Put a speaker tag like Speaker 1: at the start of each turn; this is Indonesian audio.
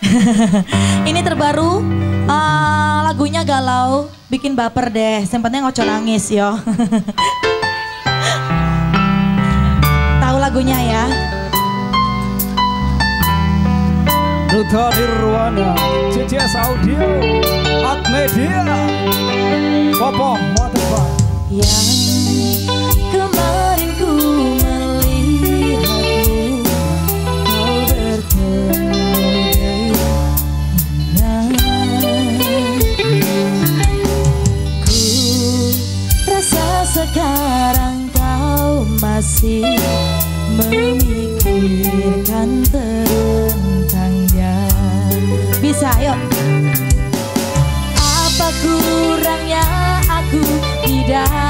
Speaker 1: Ini terbaru uh, lagunya galau, bikin baper deh. Sempatnya ngocor nangis yo. Tahu lagunya ya?
Speaker 2: Ruta Nirwana, CCS Audio, Art Media, Popo, Waterfall.
Speaker 1: Yang masih memikirkan tentangnya Bisa yuk Apa kurangnya aku hidup